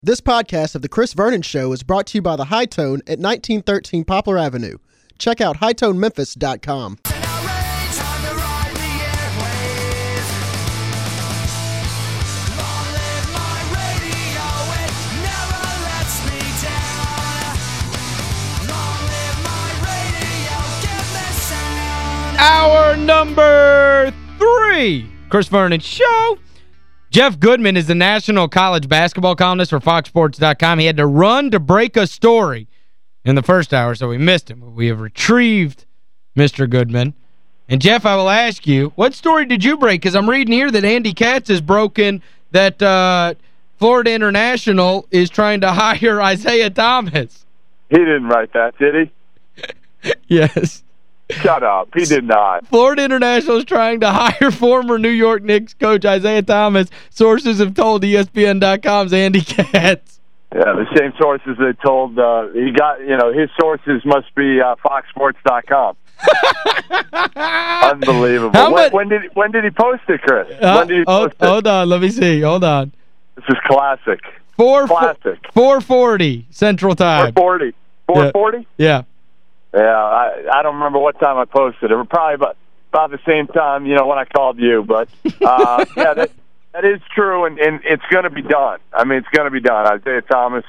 This podcast of The Chris Vernon Show is brought to you by The Hi-Tone at 1913 Poplar Avenue. Check out hitonememphis.com. Hour number three, Chris Vernon Show. Jeff Goodman is the national college basketball columnist for FoxSports.com. He had to run to break a story in the first hour, so we missed him. We have retrieved Mr. Goodman. And, Jeff, I will ask you, what story did you break? Because I'm reading here that Andy Katz has broken that uh, Florida International is trying to hire Isiah Thomas. He didn't write that, did he? yes. Shut up. He did not. Florida International is trying to hire former New York Knicks coach Isiah Thomas. Sources have told ESPN.com's Andy Katz. Yeah, the same sources that told uh, he got, you know, his sources must be uh, FoxSports.com. Unbelievable. When, when, did when did he post it, Chris? Uh, when did he post hold, it? Hold on, let me see. Hold on. This is classic. Four, classic. 440 Central Time. 440. 440? Yeah. yeah. Yeah, I I don't remember what time I posted it. Probably about about the same time, you know, when I called you. But uh, yeah, that that is true, and and it's going to be done. I mean, it's going to be done. Isiah Thomas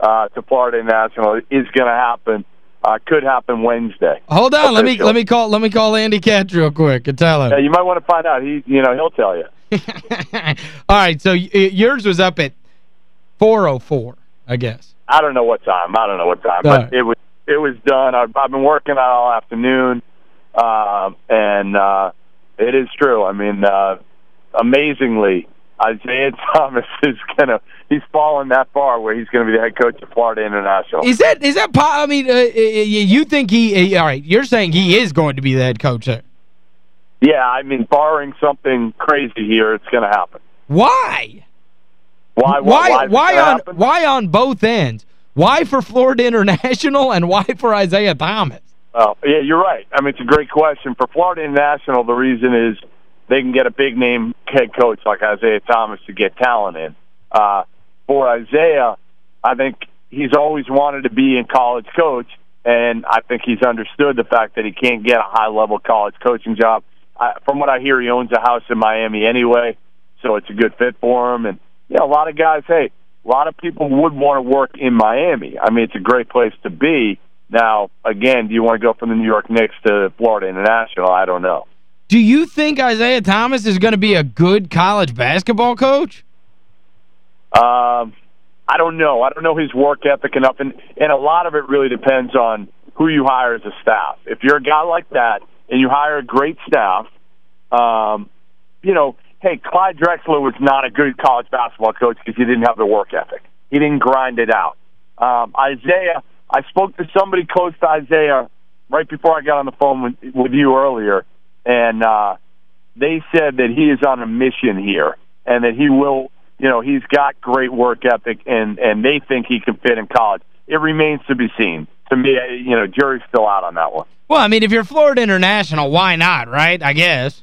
uh, to Florida National is going to happen. Uh, could happen Wednesday. Hold on, let me let me call let me call Andy Katz real quick and tell him. Yeah, you might want to find out. He, you know, he'll tell you. All right, so yours was up at 4:04, I guess. I don't know what time. I don't know what time, All but right. it was it was done. I've, I've been working all afternoon, uh, and uh, it is true. I mean, uh, amazingly, Isiah Thomas is going to he's fallen that far where he's going to be the head coach of Florida International. Is that is that I mean uh, you think he all right, you're saying he is going to be the head coach there. Yeah, I mean barring something crazy here, it's going to happen. Why? Why why why, why on happen? why on both ends? Why for Florida International and why for Isiah Thomas? Oh, yeah, you're right. I mean, it's a great question. For Florida International, the reason is they can get a big name head coach like Isiah Thomas to get talent in. Uh, for Isiah, I think he's always wanted to be in college coach, and I think he's understood the fact that he can't get a high level college coaching job. I, from what I hear, he owns a house in Miami anyway, so it's a good fit for him. And yeah, a lot of guys, hey, a lot of people would want to work in Miami. I mean, it's a great place to be. Now, again, do you want to go from the New York Knicks to Florida International? I don't know. Do you think Isiah Thomas is going to be a good college basketball coach? Um, I don't know. I don't know his work ethic enough, and, and a lot of it really depends on who you hire as a staff. If you're a guy like that and you hire a great staff, um, you know, hey, Clyde Drexler was not a good college basketball coach because he didn't have the work ethic. He didn't grind it out. Um, Isiah, I spoke to somebody close to Isiah right before I got on the phone with, with you earlier, and uh, they said that he is on a mission here and that he will, you know, he's got great work ethic and and they think he can fit in college. It remains to be seen. To me, you know, jury's still out on that one. Well, I mean, if you're Florida International, why not, right? I guess.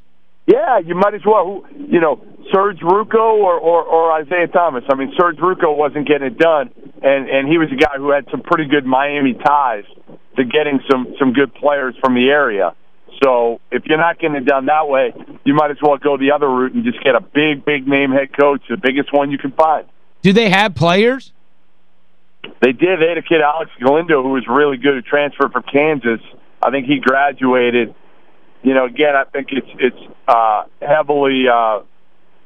Yeah, you might as well. You know, Serge Rouco or, or, or Isiah Thomas. I mean, Serge Rouco wasn't getting it done, and and he was a guy who had some pretty good Miami ties to getting some some good players from the area. So if you're not getting it done that way, you might as well go the other route and just get a big, big name head coach, the biggest one you can find. Do they have players? They did. They had a kid, Alex Galindo, who was really good who transferred from Kansas. I think he graduated you know, again, I think it's it's uh, heavily uh,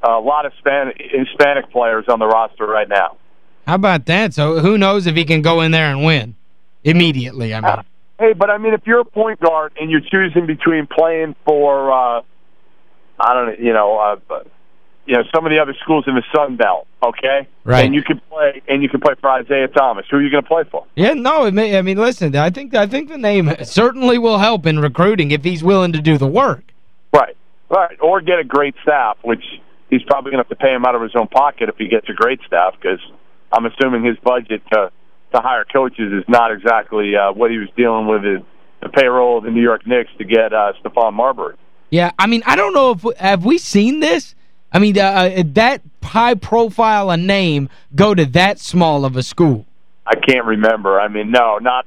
a lot of Hispanic, Hispanic players on the roster right now. How about that? So who knows if he can go in there and win immediately, I mean. Uh, hey, but I mean, if you're a point guard and you're choosing between playing for, uh, I don't know, you know, uh, you know some of the other schools in the Sun Belt, okay? Right. And you can play and you can play for Isiah Thomas. Who are you going to play for? Yeah, no, it may, I mean, listen, I think I think the name certainly will help in recruiting if he's willing to do the work. Right. Right. Or get a great staff, which he's probably going to have to pay him out of his own pocket if he gets a great staff because I'm assuming his budget to to hire coaches is not exactly uh, what he was dealing with in the payroll of the New York Knicks to get uh, Stephon Marbury. Yeah, I mean, I don't know if have we seen this I mean, uh, uh, that high profile a name go to that small of a school? I can't remember. I mean, no, not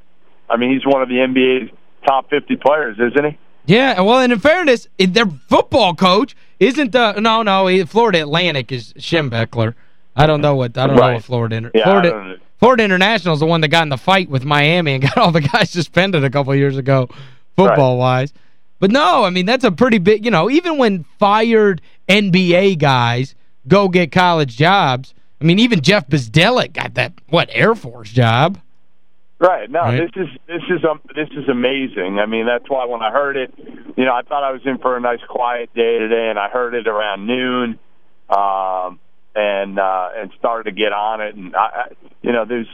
I mean, he's one of the NBA's top 50 players, isn't he? Yeah, well, and in fairness, their football coach isn't the no no, Florida Atlantic is Schnellenberger. I don't know what I don't right. know what Florida yeah, Florida Florida International is the one that got in the fight with Miami and got all the guys suspended a couple years ago football-wise. Right. But no, I mean, that's a pretty big, you know, even when fired NBA guys go get college jobs, I mean, even Jeff Bzdelik got that, what, Air Force job. Right. No, right? this is this is um, this is amazing. I mean, that's why when I heard it, you know, I thought I was in for a nice quiet day today, and I heard it around noon, um, and uh, and started to get on it, and I, I, you know, there's.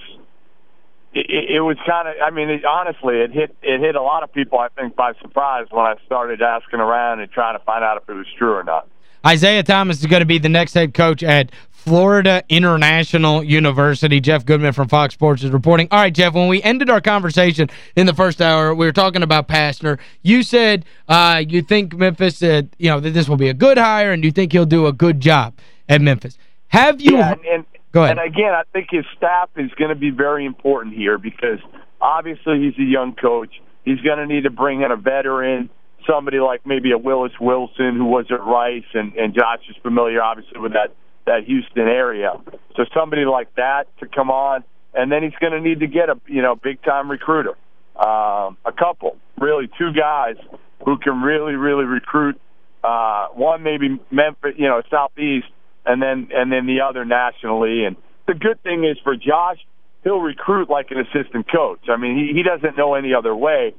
It, it was kind of. I mean, it, honestly, it hit it hit a lot of people. I think by surprise when I started asking around and trying to find out if it was true or not. Isiah Thomas is going to be the next head coach at Florida International University. Jeff Goodman from Fox Sports is reporting. All right, Jeff, when we ended our conversation in the first hour, we were talking about Pastner. You said uh, you think Memphis, uh, you know, that this will be a good hire and you think he'll do a good job at Memphis. Have you... Yeah, and, and, Go ahead. And again, I think his staff is going to be very important here because obviously he's a young coach. He's going to need to bring in a veteran somebody like maybe a Willis Wilson who was at Rice, and, and Josh is familiar, obviously, with that that Houston area. So somebody like that to come on, and then he's going to need to get a you know big time recruiter, um, a couple, really two guys who can really really recruit. Uh, one maybe Memphis, you know, Southeast, and then and then the other nationally. And the good thing is for Josh, he'll recruit like an assistant coach. I mean, he, he doesn't know any other way.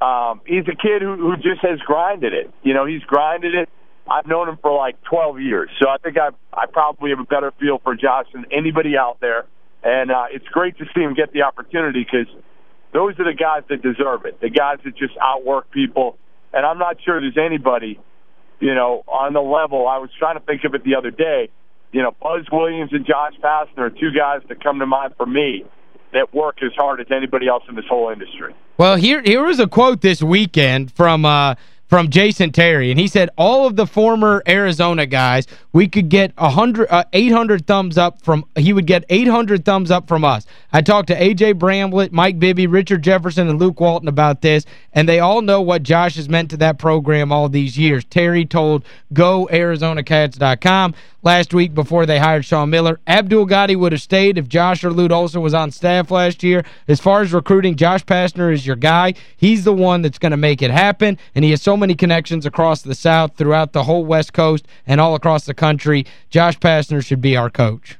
Um, he's a kid who, who just has grinded it. You know, he's grinded it I've known him for like 12 years, so I think I I probably have a better feel for Josh than anybody out there, and uh, it's great to see him get the opportunity because those are the guys that deserve it, the guys that just outwork people, and I'm not sure there's anybody, you know, on the level. I was trying to think of it the other day. You know, Buzz Williams and Josh Pastner are two guys that come to mind for me that work as hard as anybody else in this whole industry. Well, here here was a quote this weekend from uh, from Jason Terry, and he said all of the former Arizona guys, we could get 100 uh, 800 thumbs up from he would get 800 thumbs up from us. I talked to A.J. Bramblett, Mike Bibby, Richard Jefferson, and Luke Walton about this, and they all know what Josh has meant to that program all these years. Terry told GoArizonaCats.com last week before they hired Sean Miller. Abdul Gaddy would have stayed if Josh or Lute Olson was on staff last year. As far as recruiting, Josh Pastner is your guy. He's the one that's going to make it happen, and he has so many connections across the South, throughout the whole West Coast, and all across the country. Josh Pastner should be our coach.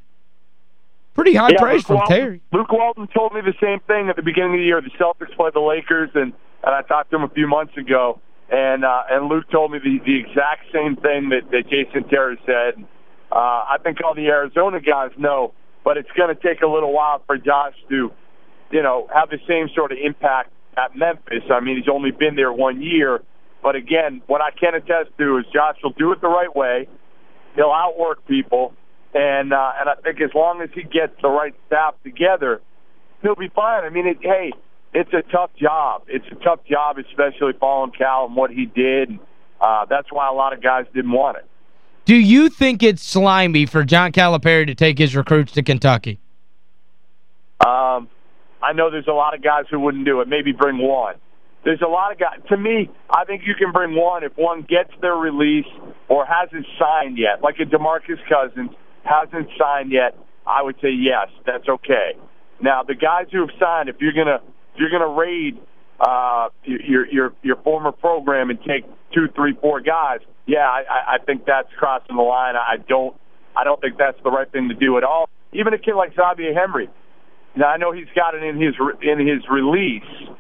Pretty high yeah, praise Luke from Walton, Terry. Luke Walton told me the same thing at the beginning of the year. The Celtics played the Lakers, and, and I talked to him a few months ago, and uh, and Luke told me the, the exact same thing that, that Jason Terry said. Uh, I think all the Arizona guys know, but it's going to take a little while for Josh to, you know, have the same sort of impact at Memphis. I mean, he's only been there one year, but again, what I can attest to is Josh will do it the right way. He'll outwork people, and uh, and I think as long as he gets the right staff together, he'll be fine. I mean, it, hey, it's a tough job. It's a tough job, especially following Cal and what he did. Uh, that's why a lot of guys didn't want it. Do you think it's slimy for John Calipari to take his recruits to Kentucky? Um, I know there's a lot of guys who wouldn't do it. Maybe bring one. There's a lot of guys. To me, I think you can bring one if one gets their release or hasn't signed yet, like a DeMarcus Cousins hasn't signed yet. I would say yes, that's okay. Now, the guys who have signed, if you're gonna if you're gonna raid uh, your your your former program and take two, three, four guys, yeah, I, I think that's crossing the line. I don't I don't think that's the right thing to do at all. Even a kid like Xavier Henry. Now I know he's got it in his in his release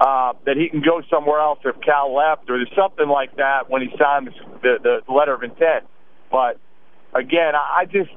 uh, that he can go somewhere else if Cal left, or there's something like that when he signed the, the, the letter of intent. But again, I just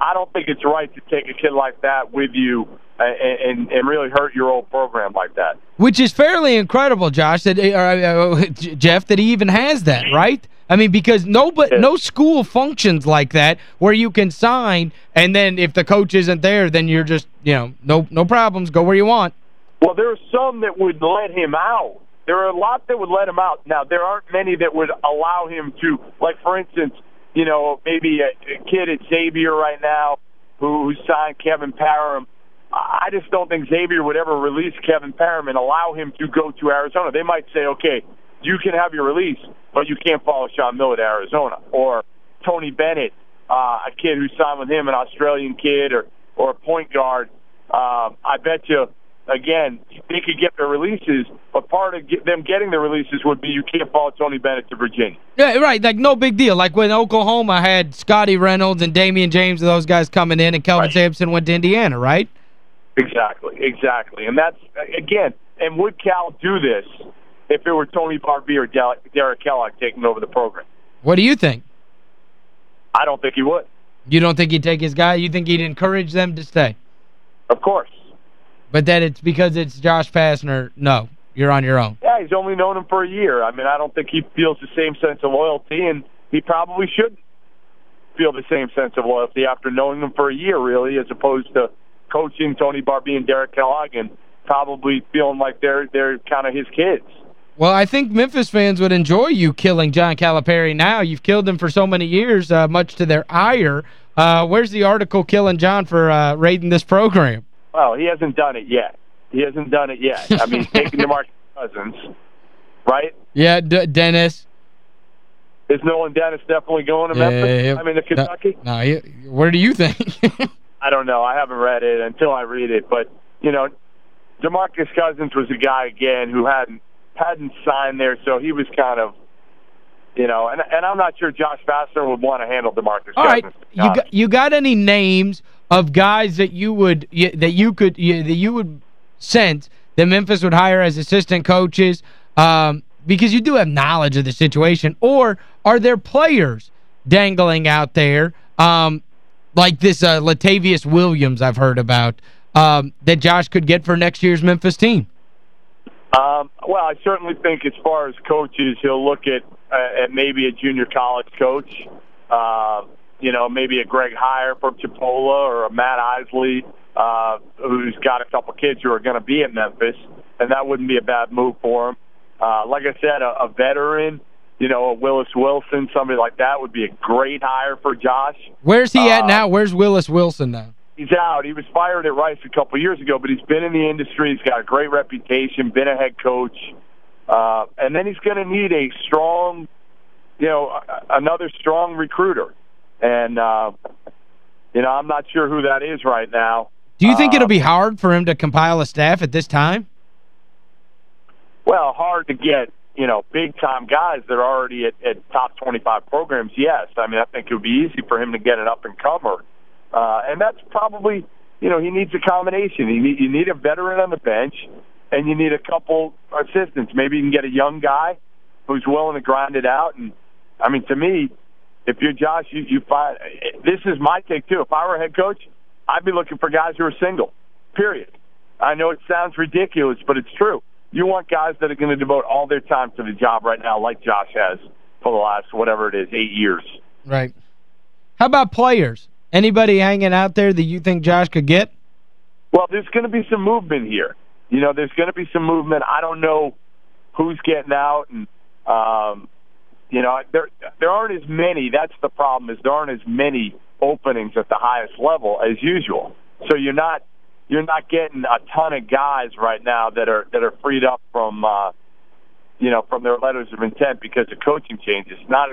I don't think it's right to take a kid like that with you and, and, and really hurt your old program like that. Which is fairly incredible, Josh, that uh, uh Jeff, that he even has that, right? I mean, because no, but no school functions like that where you can sign, and then if the coach isn't there, then you're just, you know, no no problems, go where you want. Well, there are some that would let him out. There are a lot that would let him out. Now, there aren't many that would allow him to, like, for instance, you know, maybe a, a kid at Xavier right now who, who signed Kevin Parrom. I just don't think Xavier would ever release Kevin Parrom and allow him to go to Arizona. They might say, okay, you can have your release, but you can't follow Sean Miller to Arizona. Or Tony Bennett, uh, a kid who signed with him, an Australian kid, or or a point guard. Uh, I bet you again, they could get their releases, but part of get them getting their releases would be you can't follow Tony Bennett to Virginia. Yeah, right. Like, no big deal. Like when Oklahoma had Scottie Reynolds and Damion James and those guys coming in and Kelvin right. Sampson went to Indiana, right? Exactly, exactly. And that's, again, and would Cal do this if it were Tony Barbee or Derek Kellogg taking over the program? What do you think? I don't think he would. You don't think he'd take his guy? You think he'd encourage them to stay? Of course. But that it's because it's Josh Pastner, no, you're on your own. Yeah, he's only known him for a year. I mean, I don't think he feels the same sense of loyalty, and he probably should feel the same sense of loyalty after knowing him for a year, really, as opposed to coaching Tony Barbee and Derek Kellogg and probably feeling like they're they're kind of his kids. Well, I think Memphis fans would enjoy you killing John Calipari now. You've killed him for so many years, uh, much to their ire. Uh, where's the article killing John for uh, raiding this program? Well, he hasn't done it yet. He hasn't done it yet. I mean, he's taking DeMarcus Cousins, right? Yeah, D Dennis. Is Nolan Dennis definitely going to Memphis? Yeah, I mean, to Kentucky? No, no he, where do you think? I don't know. I haven't read it until I read it. But, you know, DeMarcus Cousins was a guy, again, who hadn't hadn't signed there, so he was kind of you know, and and I'm not sure Josh Pastner would want to handle DeMarcus All right, you got, you got any names of guys that you would that you could that you would sense that Memphis would hire as assistant coaches um, because you do have knowledge of the situation or are there players dangling out there um, like this uh, Latavius Williams I've heard about um, that Josh could get for next year's Memphis team? Um, well, I certainly think as far as coaches, he'll look at, uh, at maybe a junior college coach. Uh, you know, maybe a Greg Heiar from Chipola or a Matt Isley uh, who's got a couple kids who are going to be in Memphis, and that wouldn't be a bad move for him. Uh, like I said, a, a veteran, you know, a Willis Wilson, somebody like that would be a great hire for Josh. Where's he at uh, now? Where's Willis Wilson now? He's out. He was fired at Rice a couple years ago, but he's been in the industry. He's got a great reputation, been a head coach. Uh, and then he's going to need a strong, you know, another strong recruiter. And, uh, you know, I'm not sure who that is right now. Do you think uh, it'll be hard for him to compile a staff at this time? Well, hard to get, you know, big-time guys that are already at, at top 25 programs, yes. I mean, I think it would be easy for him to get an up-and-comer. Uh, and that's probably, you know, he needs a combination. You need, you need a veteran on the bench, and you need a couple assistants. Maybe you can get a young guy who's willing to grind it out. And, I mean, to me, if you're Josh, you, you find this is my take too. If I were a head coach, I'd be looking for guys who are single. Period. I know it sounds ridiculous, but it's true. You want guys that are going to devote all their time to the job right now, like Josh has for the last whatever it is, eight years. Right. How about players? Anybody hanging out there that you think Josh could get? Well, there's going to be some movement here. You know, there's going to be some movement. I don't know who's getting out, and um, you know, there there aren't as many. That's the problem. Is there aren't as many openings at the highest level as usual. So you're not you're not getting a ton of guys right now that are that are freed up from uh, you know from their letters of intent because of coaching changes. Not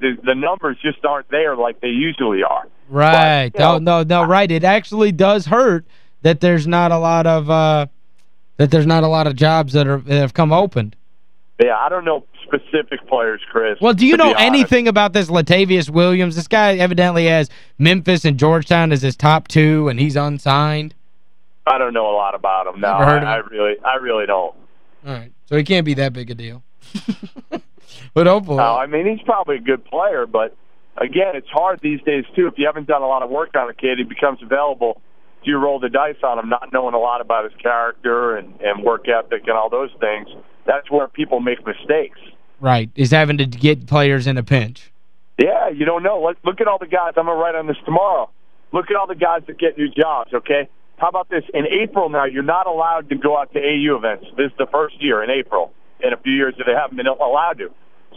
the, the numbers just aren't there like they usually are. Right. But, know, no, no, no, right. It actually does hurt that there's not a lot of uh, that there's not a lot of jobs that are that have come opened. Yeah, I don't know specific players, Chris. Well, do you know anything about this Latavius Williams? This guy evidently has Memphis and Georgetown as his top two, and he's unsigned. I don't know a lot about him. No, I, I, really I really don't. All right. So he can't be that big a deal. but hopefully. No, I mean, he's probably a good player, but again, it's hard these days, too. If you haven't done a lot of work on a kid, he becomes available. Do you roll the dice on him, not knowing a lot about his character and, and work ethic and all those things? That's where people make mistakes. Right, is having to get players in a pinch. Yeah, you don't know. Look, look at all the guys. I'm going to write on this tomorrow. Look at all the guys that get new jobs, okay? How about this? In April now, you're not allowed to go out to AU events. This is the first year in April in a few years that they haven't been allowed to.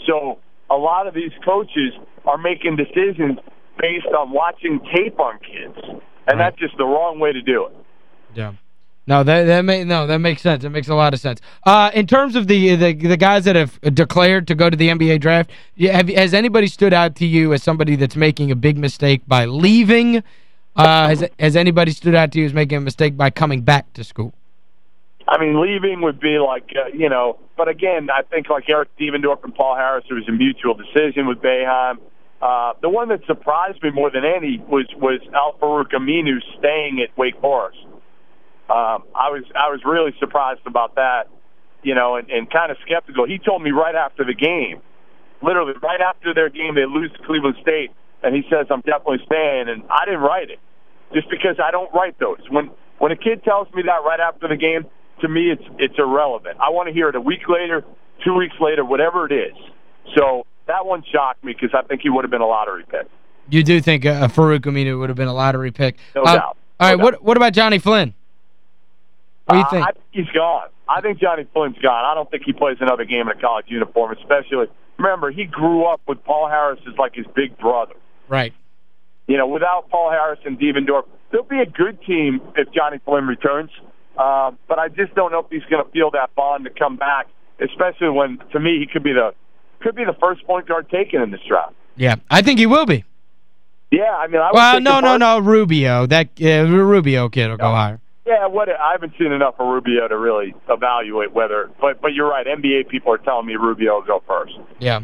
So a lot of these coaches are making decisions based on watching tape on kids. And Right. that's just the wrong way to do it. Yeah. No, that that may, no, that makes sense. It makes a lot of sense. Uh, in terms of the, the the guys that have declared to go to the NBA draft, have, has anybody stood out to you as somebody that's making a big mistake by leaving? Uh, has, has anybody stood out to you as making a mistake by coming back to school? I mean, leaving would be like, uh, you know, but again, I think like Eric Devendorf and Paul Harris, it was a mutual decision with Boeheim. Uh, the one that surprised me more than any was was Al Farouq Aminu staying at Wake Forest. Um, I was I was really surprised about that, you know, and, and kind of skeptical. He told me right after the game, literally right after their game, they lose to Cleveland State, and he says, "I'm definitely staying," and I didn't write it just because I don't write those. When when a kid tells me that right after the game, to me it's it's irrelevant. I want to hear it a week later, two weeks later, whatever it is. So that one shocked me because I think he would have been a lottery pick. You do think uh, Farouq Aminu would have been a lottery pick? No Uh, doubt. All right, No what doubt. what about Jonny Flynn? What do you Uh. I think he's gone. I think Jonny Flynn's gone. I don't think he plays another game in a college uniform, especially. Remember, he grew up with Paul Harris as like his big brother. right. You know, without Paul Harris and Devendorf, there'll be a good team if Jonny Flynn returns. Uh, but I just don't know if he's going to feel that bond to come back, especially when, to me, he could be the could be the first point guard taken in this draft. Yeah, I think he will be. Yeah, I mean, I would Well, no, no, no, Rubio. That uh, Rubio kid will go No. higher. Yeah, what I haven't seen enough of Rubio to really evaluate whether. But but you're right. NBA people are telling me Rubio will go first. Yeah.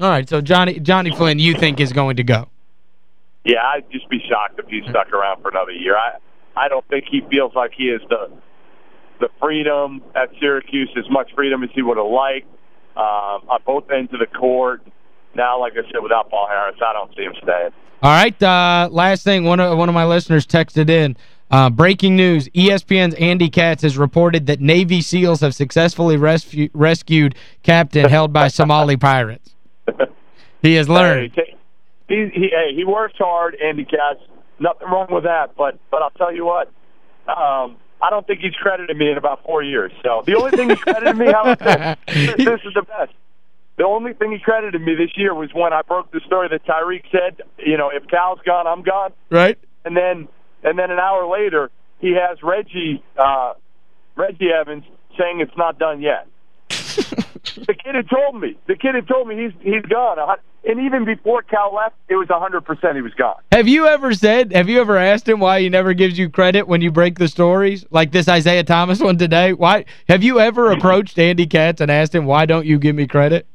All right, so Jonny Jonny Flynn you think is going to go. Yeah, I'd just be shocked if he stuck around for another year. I I don't think he feels like he has the the freedom at Syracuse, as much freedom as he would have liked um, on both ends of the court. Now, like I said, without Paul Harris, I don't see him staying. All right, uh, last thing, one of one of my listeners texted in. Uh, breaking news, ESPN's Andy Katz has reported that Navy SEALs have successfully rescu rescued captain held by Somali pirates. He has learned. Hey, he, he, hey, he works hard, Andy Katz. Nothing wrong with that. But but I'll tell you what, um, I don't think he's credited me in about four years. So the only thing he credited me, how this? this is the best. The only thing he credited me this year was when I broke the story that Tyreke said, you know, if Cal's gone, I'm gone. Right? And then and then an hour later, he has Reggie uh, Reggie Evans saying it's not done yet. the kid had told me. The kid had told me he's he's gone. And even before Cal left, it was 100% he was gone. Have you ever said, have you ever asked him why he never gives you credit when you break the stories? Like this Isiah Thomas one today? Why Have you ever approached Andy Katz and asked him, why don't you give me credit?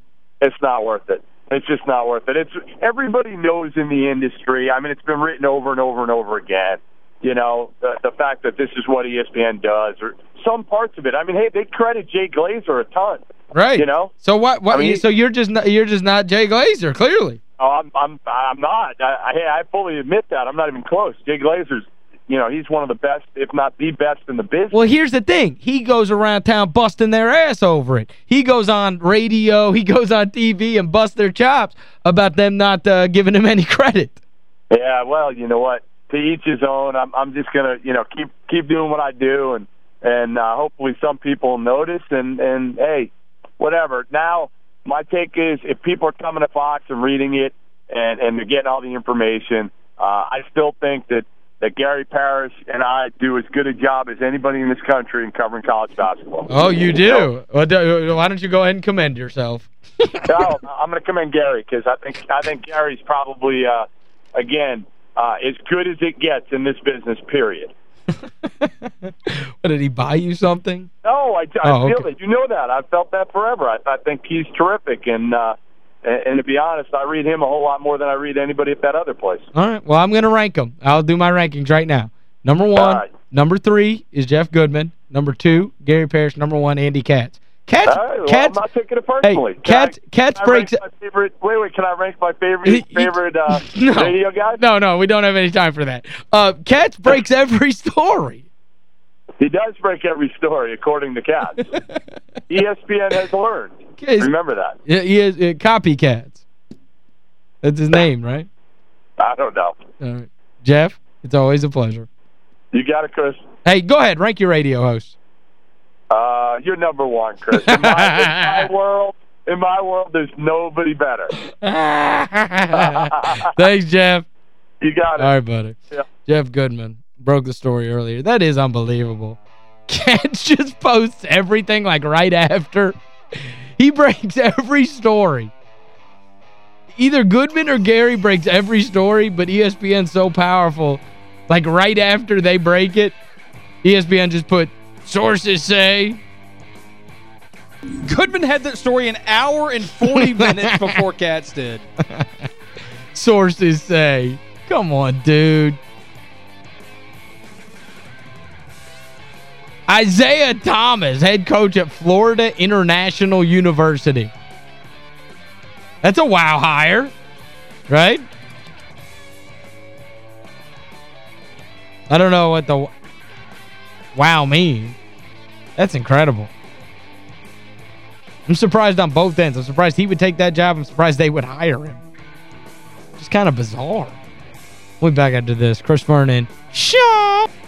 It's not worth it. It's just not worth it. It's everybody knows in the industry. I mean, it's been written over and over and over again. You know, the, the fact that this is what ESPN does, or some parts of it. I mean, hey, they credit Jay Glazer a ton. Right. You know? So what what I mean- so you're just not, you're just not Jay Glazer, clearly. Oh, I'm I'm I'm not. I, I I fully admit that. I'm not even close. Jay Glazer's, you know, he's one of the best, if not the best in the business. Well, here's the thing. He goes around town busting their ass over it. He goes on radio, he goes on TV and busts their chops about them not uh, giving him any credit. Yeah, well, you know what? To each his own. I'm I'm just gonna, you know, keep keep doing what I do, and and uh, hopefully some people notice. And and hey, whatever. Now, my take is if people are coming to Fox and reading it, and and they're getting all the information, uh, I still think that that Gary Parrish and I do as good a job as anybody in this country in covering college basketball. Oh, you do? Well, why don't you go ahead and commend yourself? no, I'm going to commend Gary because I think I think Gary's probably uh, again uh, as good as it gets in this business. Period. what, did he buy you something? No, I, I Oh, feel okay. that. You know that. I've felt that forever. I, I think he's terrific, and uh, and, to be honest, I read him a whole lot more than I read anybody at that other place. All right. Well, I'm going to rank them. I'll do my rankings right now. Number one, right. number three is Jeff Goodman. Number two, Gary Parrish. Number one, Andy Katz. All right, well, I'm not taking it personally. Hey, Can I- Katz, Katz can I rank breaks... my favorite. Wait, wait. Can I rank my favorite favorite uh, no. radio guy? No, no, we don't have any time for that. Uh, Katz breaks every story. He does break every story, according to Katz. ESPN has learned. Okay, Remember that. Yeah, he is uh, copycats. That's his name, right? I don't know. All right. Jeff, it's always a pleasure. You got it, Chris. Hey, go ahead, rank your radio host. Uh, you're number one, Chris. In my, in my world, in my world, there's nobody better. Thanks, Jeff. You got it. All right, buddy. Yeah. Jeff Goodman broke the story earlier. That is unbelievable. Katz just posts everything like right after. He breaks every story. Either Goodman or Gary breaks every story, but ESPN's so powerful. Like right after they break it, ESPN just put, sources say. Goodman had that story an hour and 40 minutes before Katz did. sources say. Come on, dude. Isiah Thomas, head coach at Florida International University. That's a wow hire, right? I don't know what the wow means. That's incredible. I'm surprised on both ends. I'm surprised he would take that job. I'm surprised they would hire him. Just kind of bizarre. We'll be back after this. Chris Vernon. Show!